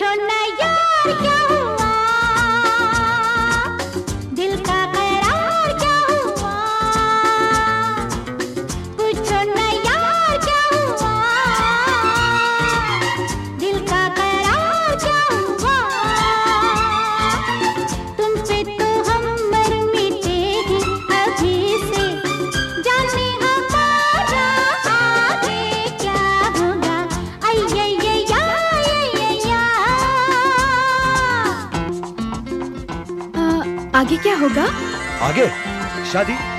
छोड़ना आगे क्या होगा? आगे? शादी?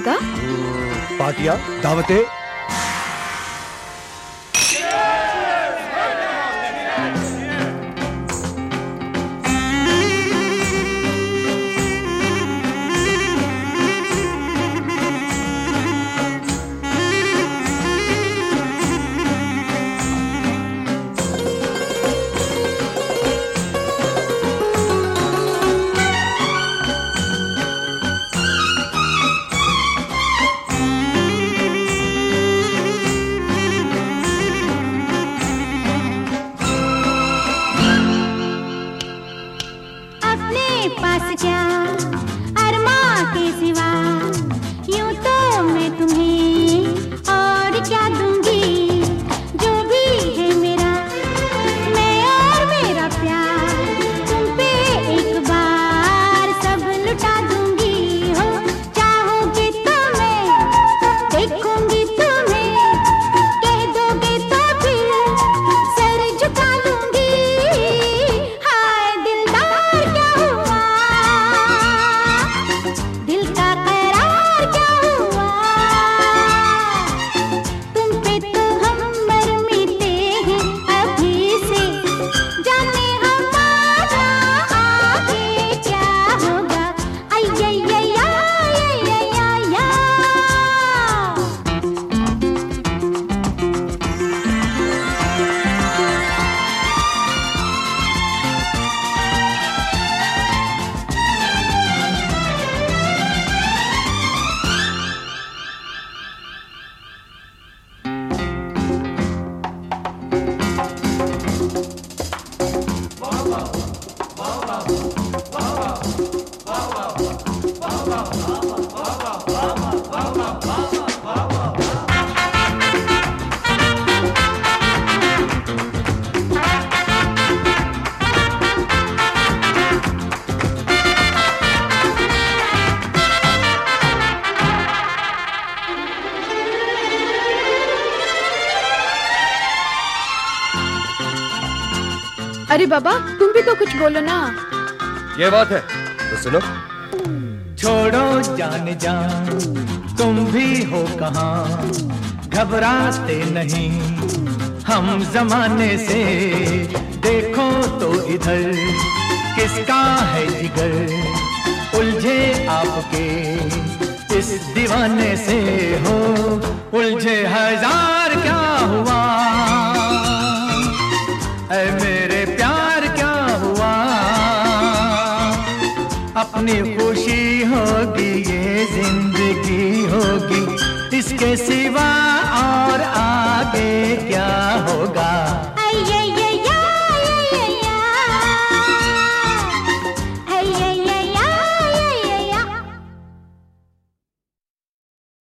होगा? पार्टियाँ दावतें Và 加 अरे बाबा तुम भी तो कुछ बोलो ना। ये बात है। तो सुनो। छोड़ो जान जान तुम भी हो कहा? घबराते नहीं हम जमाने से देखो तो इधर किसका है जिगर? उलझे आपके इस दीवाने से हो उलझे हज़ार अपनी खुशी होगी ये ज़िंदगी होगी। इसके सिवा और आगे क्या होगा? आइए